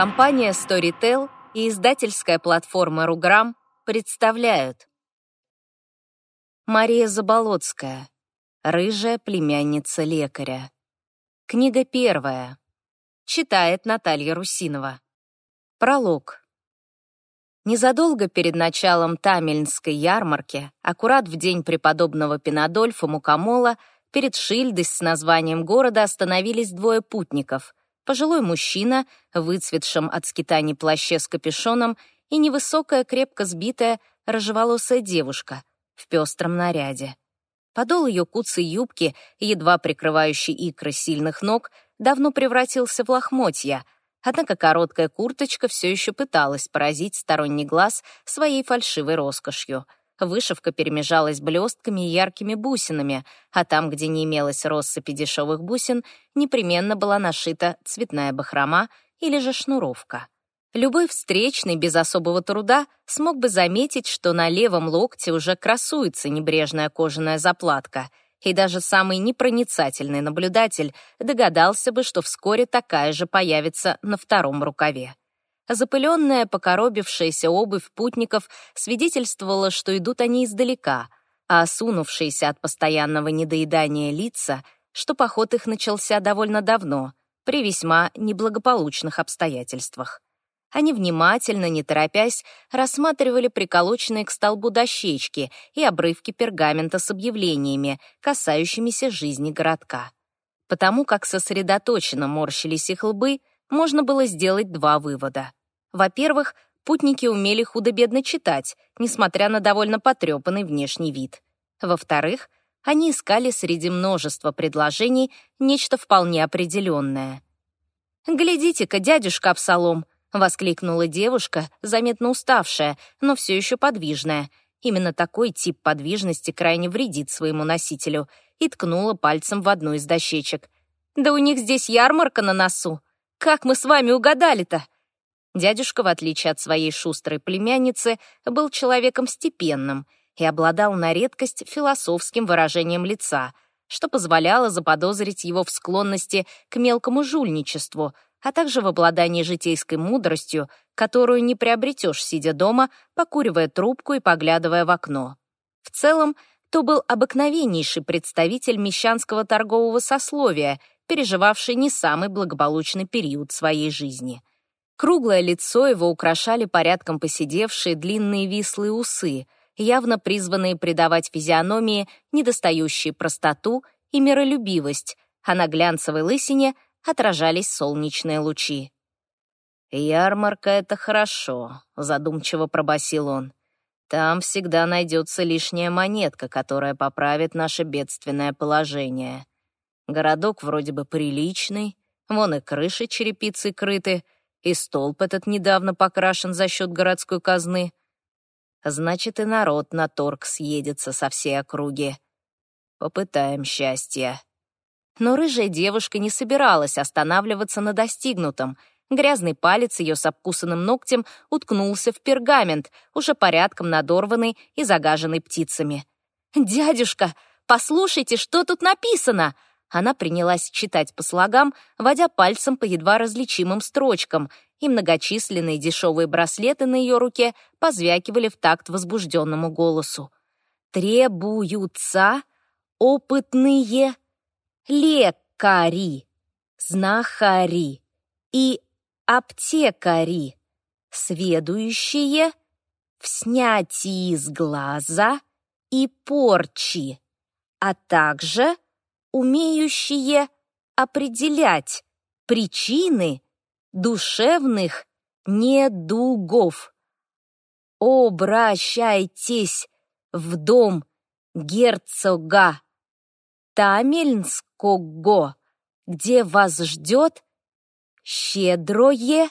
Компания Storytel и издательская платформа Руграм представляют Мария Заболоцкая «Рыжая племянница лекаря». Книга первая. Читает Наталья Русинова. Пролог. Незадолго перед началом Тамельнской ярмарки, аккурат в день преподобного Пинадольфа Мукамола, перед Шильдой с названием города остановились двое путников — пожилой мужчина, выцветшем от скитаний плаще с капюшоном, и невысокая, крепко сбитая, рыжеволосая девушка в пестром наряде. Подол ее куцей юбки, едва прикрывающий икры сильных ног, давно превратился в лохмотья — Однако короткая курточка все еще пыталась поразить сторонний глаз своей фальшивой роскошью. Вышивка перемежалась блестками и яркими бусинами, а там, где не имелось россыпи дешевых бусин, непременно была нашита цветная бахрома или же шнуровка. Любой встречный без особого труда смог бы заметить, что на левом локте уже красуется небрежная кожаная заплатка — и даже самый непроницательный наблюдатель догадался бы, что вскоре такая же появится на втором рукаве. Запыленная, покоробившаяся обувь путников свидетельствовала, что идут они издалека, а осунувшиеся от постоянного недоедания лица, что поход их начался довольно давно, при весьма неблагополучных обстоятельствах. Они внимательно, не торопясь, рассматривали приколоченные к столбу дощечки и обрывки пергамента с объявлениями, касающимися жизни городка. Потому как сосредоточенно морщились их лбы, можно было сделать два вывода. Во-первых, путники умели худо-бедно читать, несмотря на довольно потрепанный внешний вид. Во-вторых, они искали среди множества предложений нечто вполне определенное. «Глядите-ка, дядюшка Абсалом», — воскликнула девушка, заметно уставшая, но все еще подвижная. Именно такой тип подвижности крайне вредит своему носителю, и ткнула пальцем в одну из дощечек. «Да у них здесь ярмарка на носу! Как мы с вами угадали-то?» Дядюшка, в отличие от своей шустрой племянницы, был человеком степенным и обладал на редкость философским выражением лица, что позволяло заподозрить его в склонности к мелкому жульничеству — а также в обладании житейской мудростью, которую не приобретешь, сидя дома, покуривая трубку и поглядывая в окно. В целом, то был обыкновеннейший представитель мещанского торгового сословия, переживавший не самый благополучный период своей жизни. Круглое лицо его украшали порядком поседевшие длинные вислые усы, явно призванные придавать физиономии недостающие простоту и миролюбивость, а на глянцевой лысине — отражались солнечные лучи. «Ярмарка — это хорошо», — задумчиво пробасил он. «Там всегда найдется лишняя монетка, которая поправит наше бедственное положение. Городок вроде бы приличный, вон и крыши черепицей крыты, и столб этот недавно покрашен за счет городской казны. Значит, и народ на торг съедется со всей округи. Попытаем счастья». Но рыжая девушка не собиралась останавливаться на достигнутом. Грязный палец ее с обкусанным ногтем уткнулся в пергамент, уже порядком надорванный и загаженный птицами. «Дядюшка, послушайте, что тут написано!» Она принялась читать по слогам, водя пальцем по едва различимым строчкам, и многочисленные дешевые браслеты на ее руке позвякивали в такт возбужденному голосу. «Требуются опытные лекари, знахари и аптекари, сведущие в снятии с глаза и порчи, а также умеющие определять причины душевных недугов. Обращайтесь в дом герцога Тамельнского, где вас ждет щедрое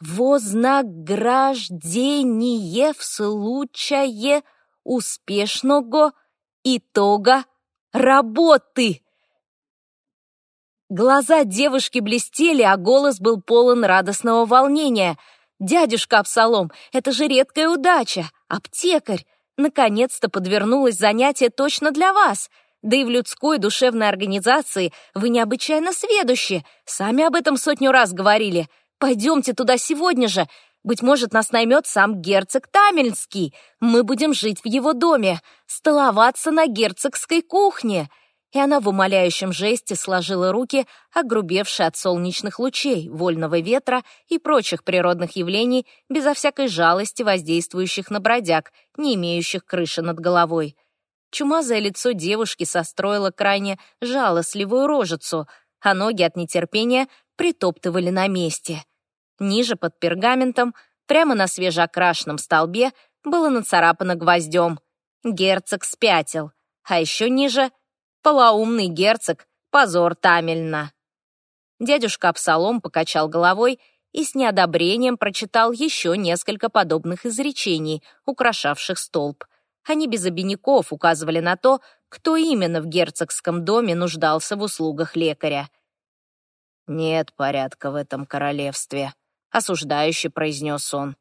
вознаграждение в случае успешного итога работы. Глаза девушки блестели, а голос был полон радостного волнения. «Дядюшка Абсалом, это же редкая удача! Аптекарь! Наконец-то подвернулось занятие точно для вас!» Да и в людской душевной организации вы необычайно сведущи, сами об этом сотню раз говорили. Пойдемте туда сегодня же. Быть может, нас наймет сам герцог Тамельский. Мы будем жить в его доме, столоваться на герцогской кухне и она в умоляющем жесте сложила руки, огрубевшие от солнечных лучей, вольного ветра и прочих природных явлений, безо всякой жалости воздействующих на бродяг, не имеющих крыши над головой. Чумазое лицо девушки состроило крайне жалостливую рожицу, а ноги от нетерпения притоптывали на месте. Ниже под пергаментом, прямо на свежеокрашенном столбе, было нацарапано гвоздем. Герцог спятил, а еще ниже полоумный герцог, позор Тамельна. Дядюшка Абсалом покачал головой и с неодобрением прочитал еще несколько подобных изречений, украшавших столб. Они без обиняков указывали на то, кто именно в герцогском доме нуждался в услугах лекаря. «Нет порядка в этом королевстве», — осуждающе произнес он.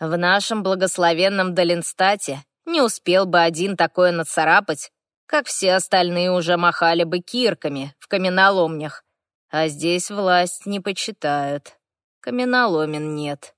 «В нашем благословенном Долинстате не успел бы один такое нацарапать, как все остальные уже махали бы кирками в каменоломнях. А здесь власть не почитают. Каменоломен нет.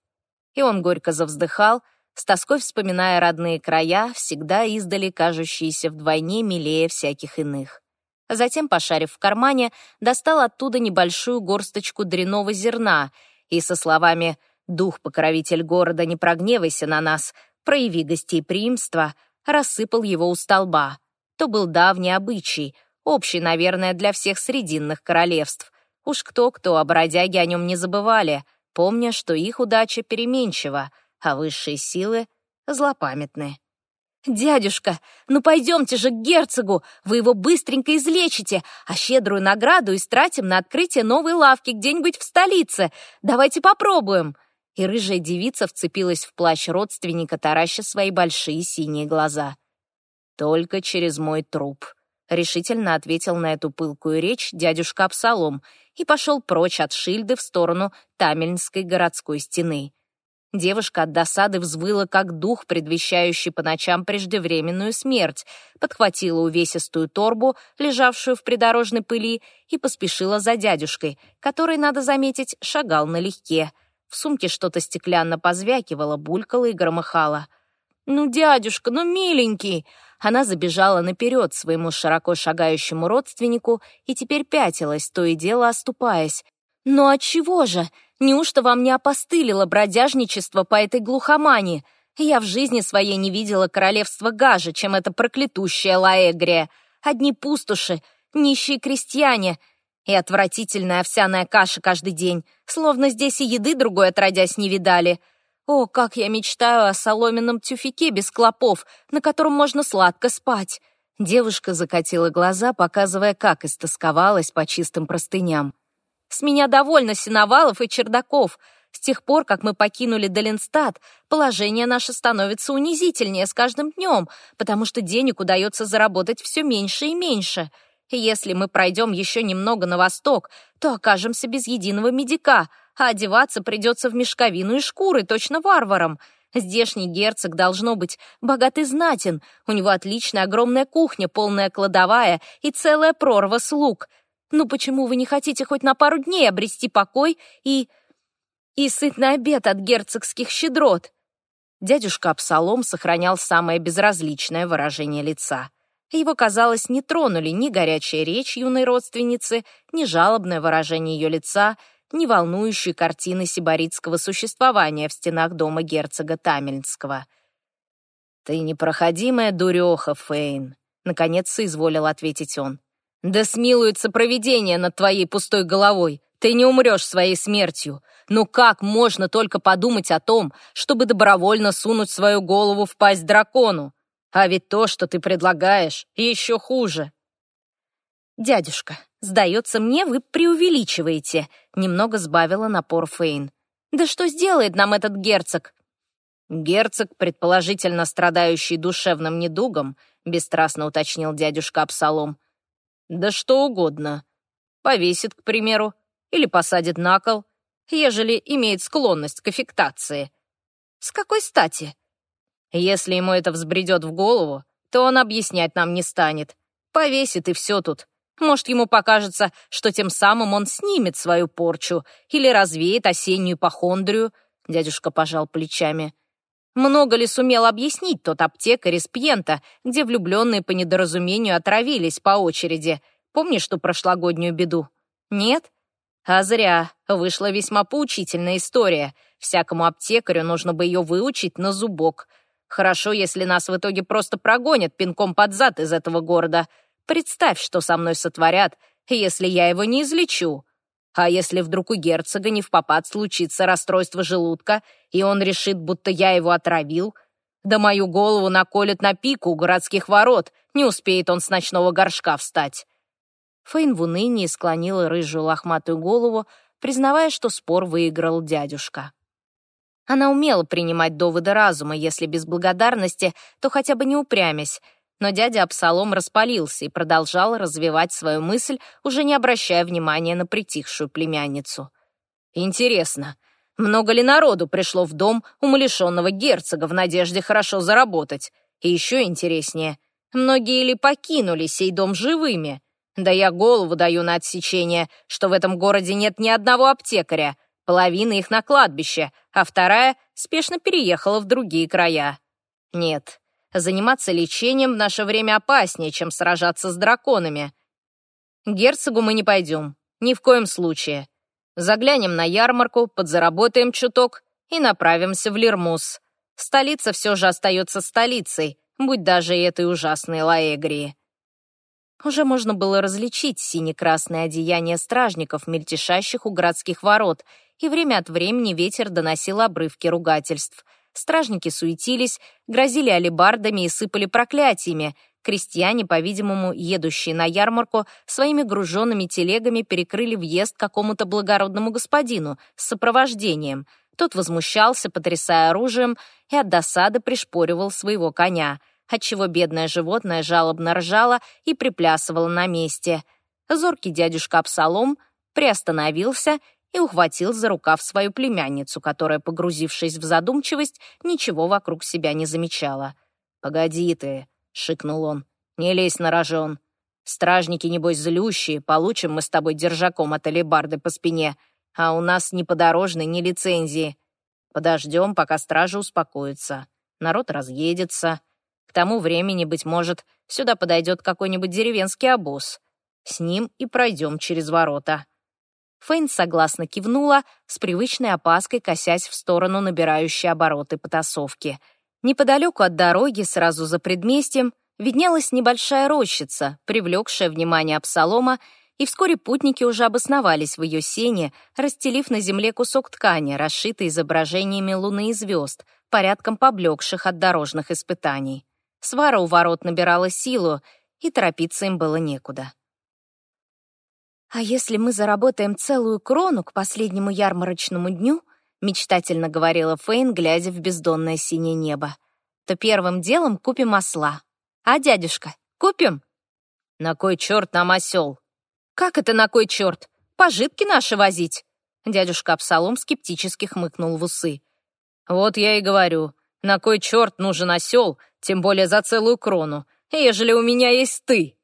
И он горько завздыхал, с тоской вспоминая родные края, всегда издали кажущиеся вдвойне милее всяких иных. Затем, пошарив в кармане, достал оттуда небольшую горсточку дряного зерна и со словами «Дух-покровитель города, не прогневайся на нас, прояви гостеприимство», рассыпал его у столба то был давний обычай, общий, наверное, для всех срединных королевств. Уж кто-кто, а бродяги о нем не забывали, помня, что их удача переменчива, а высшие силы злопамятны. «Дядюшка, ну пойдемте же к герцогу, вы его быстренько излечите, а щедрую награду истратим на открытие новой лавки где-нибудь в столице. Давайте попробуем!» И рыжая девица вцепилась в плащ родственника, тараща свои большие синие глаза. «Только через мой труп», — решительно ответил на эту пылкую речь дядюшка Абсалом и пошел прочь от Шильды в сторону Тамельнской городской стены. Девушка от досады взвыла, как дух, предвещающий по ночам преждевременную смерть, подхватила увесистую торбу, лежавшую в придорожной пыли, и поспешила за дядюшкой, который, надо заметить, шагал налегке. В сумке что-то стеклянно позвякивало, булькало и громыхало. «Ну, дядюшка, ну, миленький!» Она забежала наперед своему широко шагающему родственнику и теперь пятилась, то и дело оступаясь. «Ну отчего же? Неужто вам не опостылило бродяжничество по этой глухомане? Я в жизни своей не видела королевства гаже, чем это проклятущая Лаэгрия. Одни пустоши, нищие крестьяне и отвратительная овсяная каша каждый день, словно здесь и еды другой отродясь не видали. О, как я мечтаю о соломенном тюфике без клопов, на котором можно сладко спать. Девушка закатила глаза, показывая, как истосковалась по чистым простыням. С меня довольно сеновалов и чердаков. С тех пор, как мы покинули Долинстад, положение наше становится унизительнее с каждым днем, потому что денег удается заработать все меньше и меньше. И если мы пройдем еще немного на восток, то окажемся без единого медика — а одеваться придется в мешковину и шкуры, точно варварам. Здешний герцог должно быть богатый знатен, у него отличная огромная кухня, полная кладовая и целая прорва слуг. Ну почему вы не хотите хоть на пару дней обрести покой и... и сытный обед от герцогских щедрот?» Дядюшка Абсалом сохранял самое безразличное выражение лица. Его, казалось, не тронули ни горячая речь юной родственницы, ни жалобное выражение ее лица — не волнующей картины сибаритского существования в стенах дома герцога Тамельнского. «Ты непроходимая дуреха, Фейн», — наконец соизволил ответить он. «Да смилуется провидение над твоей пустой головой. Ты не умрешь своей смертью. Ну как можно только подумать о том, чтобы добровольно сунуть свою голову в пасть дракону? А ведь то, что ты предлагаешь, еще хуже». «Дядюшка, сдается мне, вы преувеличиваете», — немного сбавила напор Фейн. «Да что сделает нам этот герцог?» «Герцог, предположительно страдающий душевным недугом», — бесстрастно уточнил дядюшка Абсалом. «Да что угодно. Повесит, к примеру, или посадит на кол, ежели имеет склонность к аффектации». «С какой стати?» «Если ему это взбредет в голову, то он объяснять нам не станет. Повесит, и все тут. Может, ему покажется, что тем самым он снимет свою порчу или развеет осеннюю похондрию. Дядюшка пожал плечами. Много ли сумел объяснить тот аптекарь из Пьента, где влюбленные по недоразумению отравились по очереди? Помнишь ту прошлогоднюю беду? Нет? А зря. Вышла весьма поучительная история. Всякому аптекарю нужно бы ее выучить на зубок. Хорошо, если нас в итоге просто прогонят пинком под зад из этого города. Представь, что со мной сотворят, если я его не излечу. А если вдруг у герцога не в попад случится расстройство желудка, и он решит, будто я его отравил, да мою голову наколет на пику у городских ворот, не успеет он с ночного горшка встать. Фейн в унынии склонила рыжую лохматую голову, признавая, что спор выиграл дядюшка. Она умела принимать доводы разума, если без благодарности, то хотя бы не упрямясь, но дядя Абсалом распалился и продолжал развивать свою мысль, уже не обращая внимания на притихшую племянницу. «Интересно, много ли народу пришло в дом умалишенного герцога в надежде хорошо заработать? И еще интереснее, многие ли покинули сей дом живыми? Да я голову даю на отсечение, что в этом городе нет ни одного аптекаря, половина их на кладбище, а вторая спешно переехала в другие края. Нет, Заниматься лечением в наше время опаснее, чем сражаться с драконами. герцогу мы не пойдем. Ни в коем случае. Заглянем на ярмарку, подзаработаем чуток и направимся в Лермус. Столица все же остается столицей, будь даже и этой ужасной Лаэгрии. Уже можно было различить сине-красное одеяние стражников, мельтешащих у городских ворот, и время от времени ветер доносил обрывки ругательств — Стражники суетились, грозили алебардами и сыпали проклятиями. Крестьяне, по-видимому, едущие на ярмарку, своими груженными телегами перекрыли въезд какому-то благородному господину с сопровождением. Тот возмущался, потрясая оружием, и от досады пришпоривал своего коня, отчего бедное животное жалобно ржало и приплясывало на месте. Зоркий дядюшка Абсалом приостановился и ухватил за рукав свою племянницу, которая, погрузившись в задумчивость, ничего вокруг себя не замечала. «Погоди ты», — шикнул он, — «не лезь на рожон. Стражники, небось, злющие, получим мы с тобой держаком от алебарды по спине, а у нас ни подорожной, ни лицензии. Подождем, пока стражи успокоятся. Народ разъедется. К тому времени, быть может, сюда подойдет какой-нибудь деревенский обоз. С ним и пройдем через ворота». Фейн согласно кивнула, с привычной опаской косясь в сторону набирающей обороты потасовки. Неподалеку от дороги, сразу за предместьем, виднелась небольшая рощица, привлекшая внимание Абсалома, и вскоре путники уже обосновались в ее сене, расстелив на земле кусок ткани, расшитый изображениями луны и звезд, порядком поблекших от дорожных испытаний. Свара у ворот набирала силу, и торопиться им было некуда. «А если мы заработаем целую крону к последнему ярмарочному дню», мечтательно говорила Фейн, глядя в бездонное синее небо, «то первым делом купим осла. А, дядюшка, купим?» «На кой черт нам осел?» «Как это на кой черт? Пожитки наши возить?» Дядюшка Абсалом скептически хмыкнул в усы. «Вот я и говорю, на кой черт нужен осел, тем более за целую крону, ежели у меня есть ты?»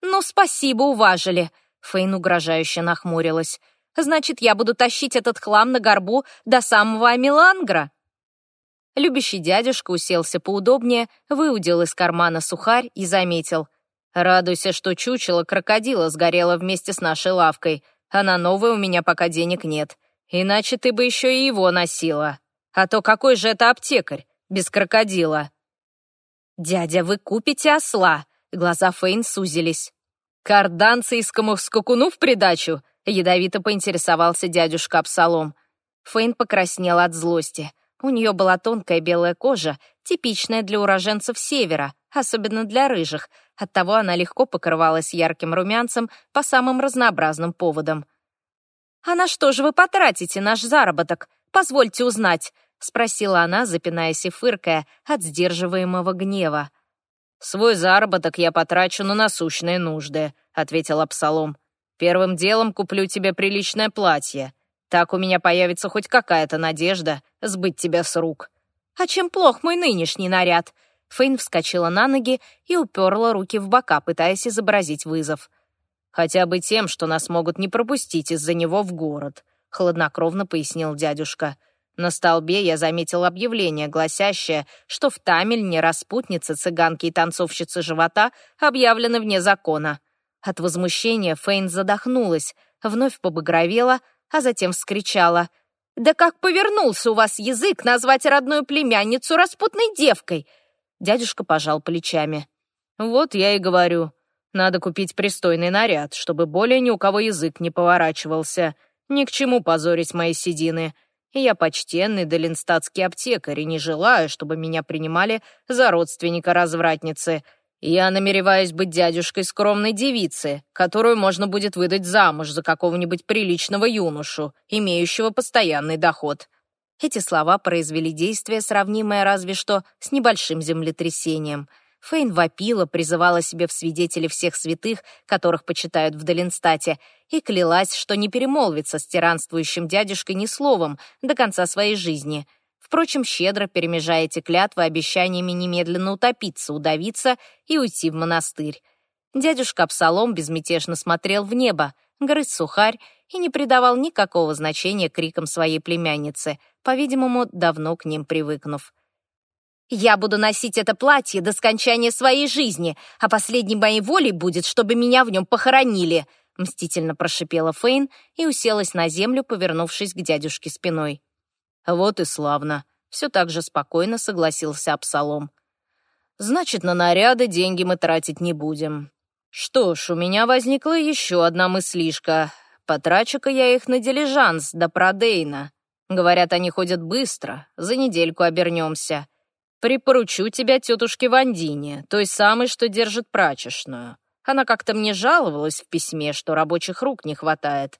«Ну, спасибо, уважили», Фейн угрожающе нахмурилась. «Значит, я буду тащить этот хлам на горбу до самого Амилангра?» Любящий дядюшка уселся поудобнее, выудил из кармана сухарь и заметил. «Радуйся, что чучело крокодила сгорело вместе с нашей лавкой, а на новое у меня пока денег нет. Иначе ты бы еще и его носила. А то какой же это аптекарь без крокодила?» «Дядя, вы купите осла!» Глаза Фейн сузились. «Карданцийскому скакуну в придачу?» — ядовито поинтересовался дядюшка Абсалом. Фейн покраснел от злости. У нее была тонкая белая кожа, типичная для уроженцев севера, особенно для рыжих, оттого она легко покрывалась ярким румянцем по самым разнообразным поводам. «А на что же вы потратите наш заработок? Позвольте узнать», — спросила она, запинаясь и фыркая от сдерживаемого гнева. «Свой заработок я потрачу на насущные нужды», — ответил Абсалом. «Первым делом куплю тебе приличное платье. Так у меня появится хоть какая-то надежда сбыть тебя с рук». «А чем плох мой нынешний наряд?» Фейн вскочила на ноги и уперла руки в бока, пытаясь изобразить вызов. Хотя бы тем, что нас могут не пропустить из-за него в город», — хладнокровно пояснил дядюшка. На столбе я заметил объявление, гласящее, что в Тамельне распутницы, цыганки и танцовщицы живота объявлены вне закона. От возмущения Фейн задохнулась, вновь побагровела, а затем вскричала. «Да как повернулся у вас язык назвать родную племянницу распутной девкой?» Дядюшка пожал плечами. «Вот я и говорю. Надо купить пристойный наряд, чтобы более ни у кого язык не поворачивался. Ни к чему позорить мои седины. Я почтенный долинстатский аптекарь и не желаю, чтобы меня принимали за родственника развратницы. Я намереваюсь быть дядюшкой скромной девицы, которую можно будет выдать замуж за какого-нибудь приличного юношу, имеющего постоянный доход». Эти слова произвели действие, сравнимое разве что с небольшим землетрясением — Фейн вопила, призывала себе в свидетели всех святых, которых почитают в Долинстате, и клялась, что не перемолвится с тиранствующим дядюшкой ни словом до конца своей жизни. Впрочем, щедро перемежая эти клятвы обещаниями немедленно утопиться, удавиться и уйти в монастырь. Дядюшка Абсалом безмятежно смотрел в небо, грыз сухарь и не придавал никакого значения крикам своей племянницы, по-видимому, давно к ним привыкнув. Я буду носить это платье до скончания своей жизни, а последней моей волей будет, чтобы меня в нем похоронили», — мстительно прошипела Фейн и уселась на землю, повернувшись к дядюшке спиной. «Вот и славно», — все так же спокойно согласился Абсалом. «Значит, на наряды деньги мы тратить не будем. Что ж, у меня возникла еще одна мыслишка. Потрачу-ка я их на дилижанс до Продейна. Говорят, они ходят быстро, за недельку обернемся». Припоручу тебя тетушке Вандине, той самой, что держит прачечную. Она как-то мне жаловалась в письме, что рабочих рук не хватает.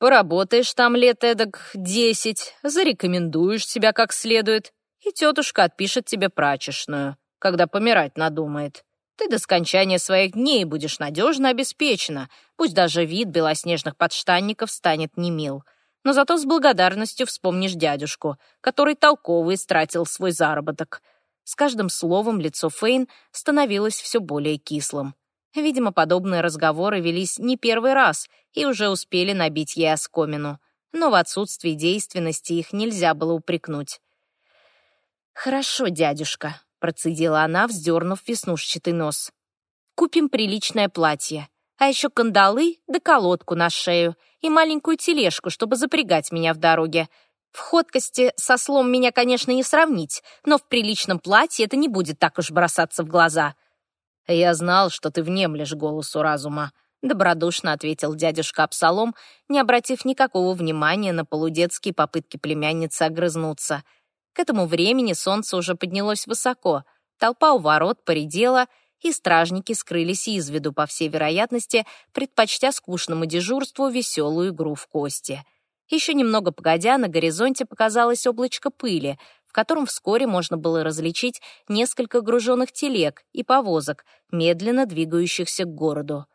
Поработаешь там лет эдак десять, зарекомендуешь себя как следует, и тетушка отпишет тебе прачечную, когда помирать надумает. Ты до скончания своих дней будешь надежно обеспечена, пусть даже вид белоснежных подштанников станет немил. Но зато с благодарностью вспомнишь дядюшку, который толково истратил свой заработок — с каждым словом лицо Фейн становилось все более кислым. Видимо, подобные разговоры велись не первый раз и уже успели набить ей оскомину. Но в отсутствии действенности их нельзя было упрекнуть. «Хорошо, дядюшка», — процедила она, вздернув веснушчатый нос. «Купим приличное платье, а еще кандалы да колодку на шею и маленькую тележку, чтобы запрягать меня в дороге. В ходкости со слом меня, конечно, не сравнить, но в приличном платье это не будет так уж бросаться в глаза. «Я знал, что ты внемлешь голосу разума», — добродушно ответил дядюшка Абсалом, не обратив никакого внимания на полудетские попытки племянницы огрызнуться. К этому времени солнце уже поднялось высоко, толпа у ворот поредела, и стражники скрылись из виду, по всей вероятности, предпочтя скучному дежурству веселую игру в кости — еще немного погодя, на горизонте показалось облачко пыли, в котором вскоре можно было различить несколько груженных телег и повозок, медленно двигающихся к городу.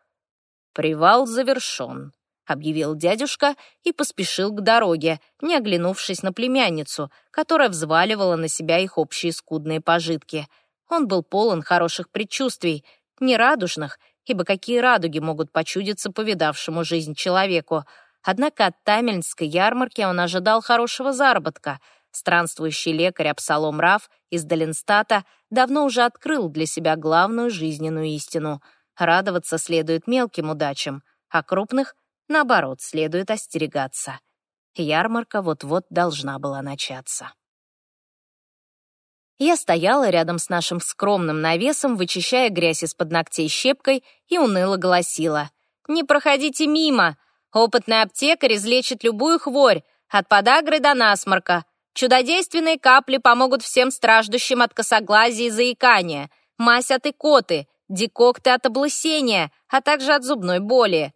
«Привал завершен», — объявил дядюшка и поспешил к дороге, не оглянувшись на племянницу, которая взваливала на себя их общие скудные пожитки. Он был полон хороших предчувствий, нерадужных, ибо какие радуги могут почудиться повидавшему жизнь человеку — Однако от Тамельнской ярмарки он ожидал хорошего заработка. Странствующий лекарь Абсалом Раф из Даленстата давно уже открыл для себя главную жизненную истину. Радоваться следует мелким удачам, а крупных, наоборот, следует остерегаться. Ярмарка вот-вот должна была начаться. Я стояла рядом с нашим скромным навесом, вычищая грязь из-под ногтей щепкой, и уныло голосила. «Не проходите мимо! Опытный аптекарь излечит любую хворь, от подагры до насморка. Чудодейственные капли помогут всем страждущим от косоглазия и заикания, мазь от икоты, декокты от облысения, а также от зубной боли.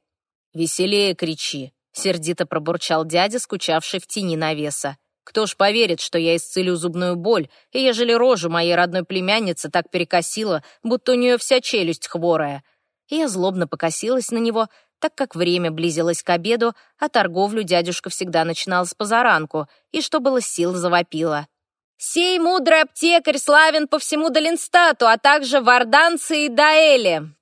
«Веселее кричи», — сердито пробурчал дядя, скучавший в тени навеса. «Кто ж поверит, что я исцелю зубную боль, и ежели рожу моей родной племянницы так перекосила, будто у нее вся челюсть хворая?» Я злобно покосилась на него, так как время близилось к обеду, а торговлю дядюшка всегда начинал с позаранку, и что было сил завопила. «Сей мудрый аптекарь славен по всему Долинстату, а также в Орданце и Даэле!»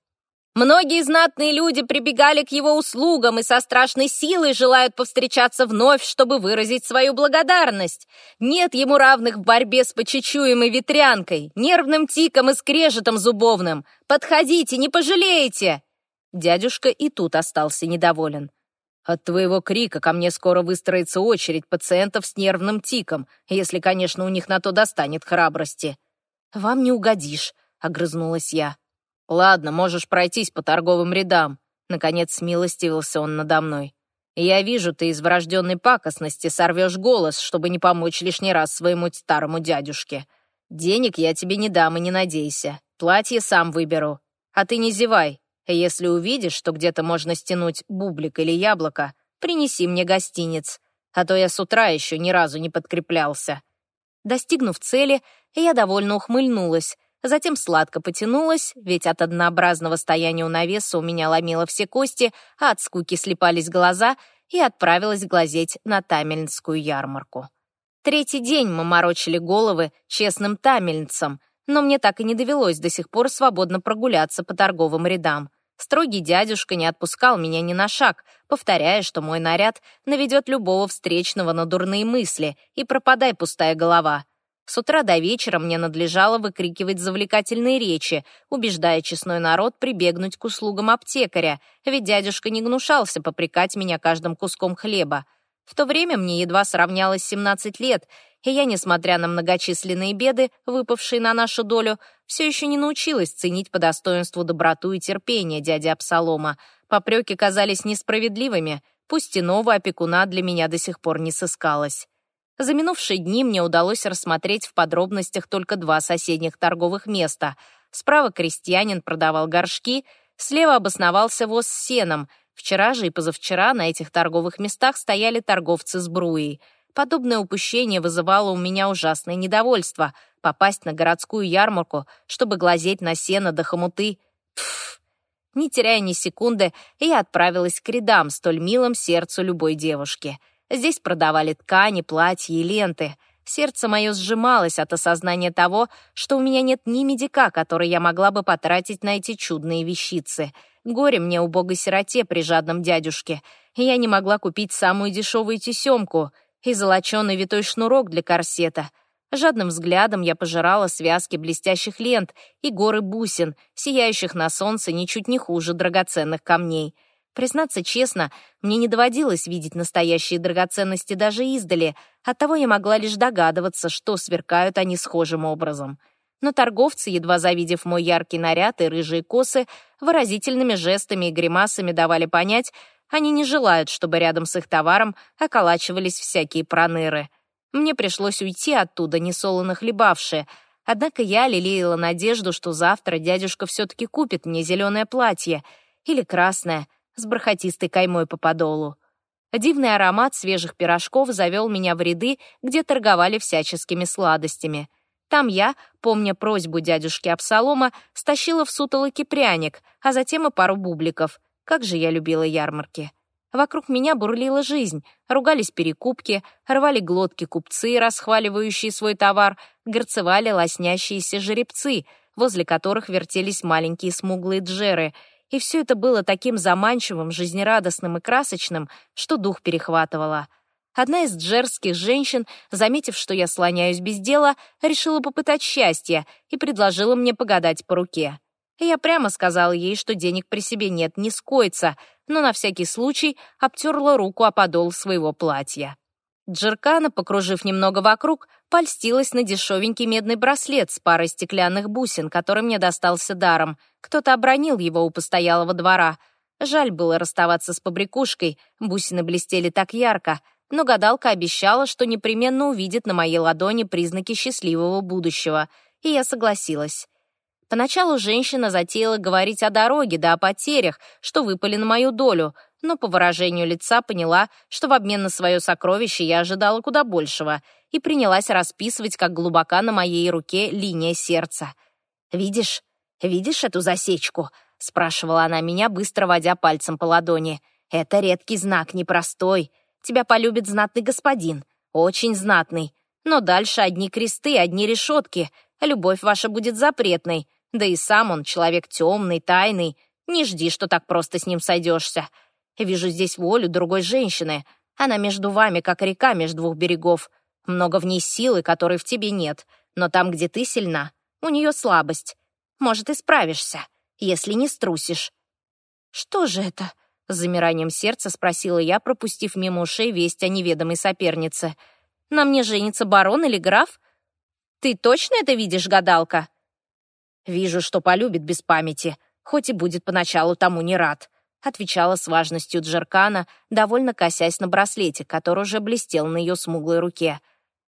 Многие знатные люди прибегали к его услугам и со страшной силой желают повстречаться вновь, чтобы выразить свою благодарность. Нет ему равных в борьбе с почечуемой ветрянкой, нервным тиком и скрежетом зубовным. Подходите, не пожалеете!» Дядюшка и тут остался недоволен. «От твоего крика ко мне скоро выстроится очередь пациентов с нервным тиком, если, конечно, у них на то достанет храбрости». «Вам не угодишь», — огрызнулась я. «Ладно, можешь пройтись по торговым рядам», — наконец смилостивился он надо мной. «Я вижу, ты из врожденной пакостности сорвешь голос, чтобы не помочь лишний раз своему старому дядюшке. Денег я тебе не дам и не надейся. Платье сам выберу. А ты не зевай. Если увидишь, что где-то можно стянуть бублик или яблоко, принеси мне гостиниц, а то я с утра еще ни разу не подкреплялся». Достигнув цели, я довольно ухмыльнулась, затем сладко потянулась, ведь от однообразного стояния у навеса у меня ломило все кости, а от скуки слепались глаза, и отправилась глазеть на Тамельнскую ярмарку. Третий день мы морочили головы честным тамельнцам, но мне так и не довелось до сих пор свободно прогуляться по торговым рядам. Строгий дядюшка не отпускал меня ни на шаг, повторяя, что мой наряд наведет любого встречного на дурные мысли, и пропадай пустая голова — с утра до вечера мне надлежало выкрикивать завлекательные речи, убеждая честной народ прибегнуть к услугам аптекаря, ведь дядюшка не гнушался попрекать меня каждым куском хлеба. В то время мне едва сравнялось 17 лет, и я, несмотря на многочисленные беды, выпавшие на нашу долю, все еще не научилась ценить по достоинству доброту и терпение дяди Абсалома. Попреки казались несправедливыми, пусть и нового опекуна для меня до сих пор не сыскалось. За минувшие дни мне удалось рассмотреть в подробностях только два соседних торговых места. Справа крестьянин продавал горшки, слева обосновался воз с сеном. Вчера же и позавчера на этих торговых местах стояли торговцы с бруей. Подобное упущение вызывало у меня ужасное недовольство. Попасть на городскую ярмарку, чтобы глазеть на сено до хомуты. Пф! Не теряя ни секунды, я отправилась к рядам, столь милым сердцу любой девушки — Здесь продавали ткани, платья и ленты. Сердце мое сжималось от осознания того, что у меня нет ни медика, который я могла бы потратить на эти чудные вещицы. Горе мне убогой сироте при жадном дядюшке. Я не могла купить самую дешевую тесемку и золоченый витой шнурок для корсета. Жадным взглядом я пожирала связки блестящих лент и горы бусин, сияющих на солнце ничуть не хуже драгоценных камней — Признаться честно, мне не доводилось видеть настоящие драгоценности даже издали, оттого я могла лишь догадываться, что сверкают они схожим образом. Но торговцы, едва завидев мой яркий наряд и рыжие косы, выразительными жестами и гримасами давали понять, они не желают, чтобы рядом с их товаром околачивались всякие проныры. Мне пришлось уйти оттуда, несолоно хлебавшие, однако я лелеяла надежду, что завтра дядюшка все-таки купит мне зеленое платье или красное — с бархатистой каймой по подолу. Дивный аромат свежих пирожков завел меня в ряды, где торговали всяческими сладостями. Там я, помня просьбу дядюшки Абсалома, стащила в сутолоке пряник, а затем и пару бубликов. Как же я любила ярмарки. Вокруг меня бурлила жизнь, ругались перекупки, рвали глотки купцы, расхваливающие свой товар, горцевали лоснящиеся жеребцы, возле которых вертелись маленькие смуглые джеры — и все это было таким заманчивым, жизнерадостным и красочным, что дух перехватывало. Одна из джерских женщин, заметив, что я слоняюсь без дела, решила попытать счастье и предложила мне погадать по руке. Я прямо сказала ей, что денег при себе нет, не скоится, но на всякий случай обтерла руку о подол своего платья. Джеркана, покружив немного вокруг, польстилась на дешевенький медный браслет с парой стеклянных бусин, который мне достался даром. Кто-то обронил его у постоялого двора. Жаль было расставаться с побрякушкой, бусины блестели так ярко, но гадалка обещала, что непременно увидит на моей ладони признаки счастливого будущего, и я согласилась. Поначалу женщина затеяла говорить о дороге да о потерях, что выпали на мою долю, но по выражению лица поняла, что в обмен на свое сокровище я ожидала куда большего, и принялась расписывать, как глубока на моей руке линия сердца. «Видишь? Видишь эту засечку?» — спрашивала она меня, быстро водя пальцем по ладони. «Это редкий знак, непростой. Тебя полюбит знатный господин, очень знатный. Но дальше одни кресты, одни решетки. Любовь ваша будет запретной. Да и сам он человек темный, тайный. Не жди, что так просто с ним сойдешься. Вижу здесь волю другой женщины. Она между вами, как река между двух берегов. Много в ней силы, которой в тебе нет. Но там, где ты сильна, у нее слабость. Может, и справишься, если не струсишь». «Что же это?» — с замиранием сердца спросила я, пропустив мимо ушей весть о неведомой сопернице. «На мне женится барон или граф? Ты точно это видишь, гадалка?» «Вижу, что полюбит без памяти, хоть и будет поначалу тому не рад», отвечала с важностью Джеркана, довольно косясь на браслете, который уже блестел на ее смуглой руке.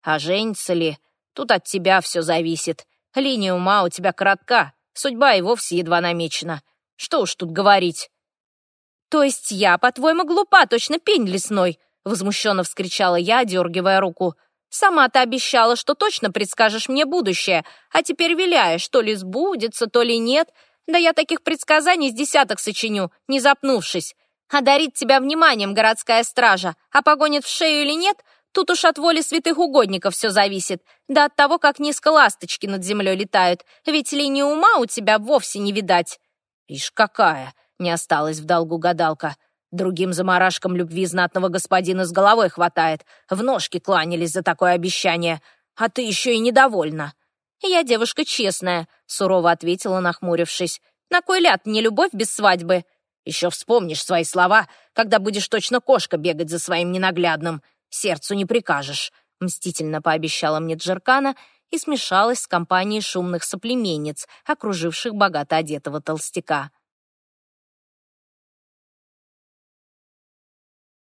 «А женится ли? Тут от тебя все зависит. Линия ума у тебя коротка, судьба и вовсе едва намечена. Что уж тут говорить». «То есть я, по-твоему, глупа, точно пень лесной?» возмущенно вскричала я, дергивая руку. «Сама-то обещала, что точно предскажешь мне будущее, а теперь виляешь, то ли сбудется, то ли нет. Да я таких предсказаний с десяток сочиню, не запнувшись. Одарит тебя вниманием городская стража, а погонит в шею или нет, тут уж от воли святых угодников все зависит, да от того, как низко ласточки над землей летают, ведь линии ума у тебя вовсе не видать». «Ишь какая!» — не осталась в долгу гадалка. «Другим заморашкам любви знатного господина с головой хватает. В ножки кланялись за такое обещание. А ты еще и недовольна». «Я девушка честная», — сурово ответила, нахмурившись. «На кой ляд мне любовь без свадьбы?» «Еще вспомнишь свои слова, когда будешь точно кошка бегать за своим ненаглядным. Сердцу не прикажешь», — мстительно пообещала мне Джеркана и смешалась с компанией шумных соплеменниц, окруживших богато одетого толстяка.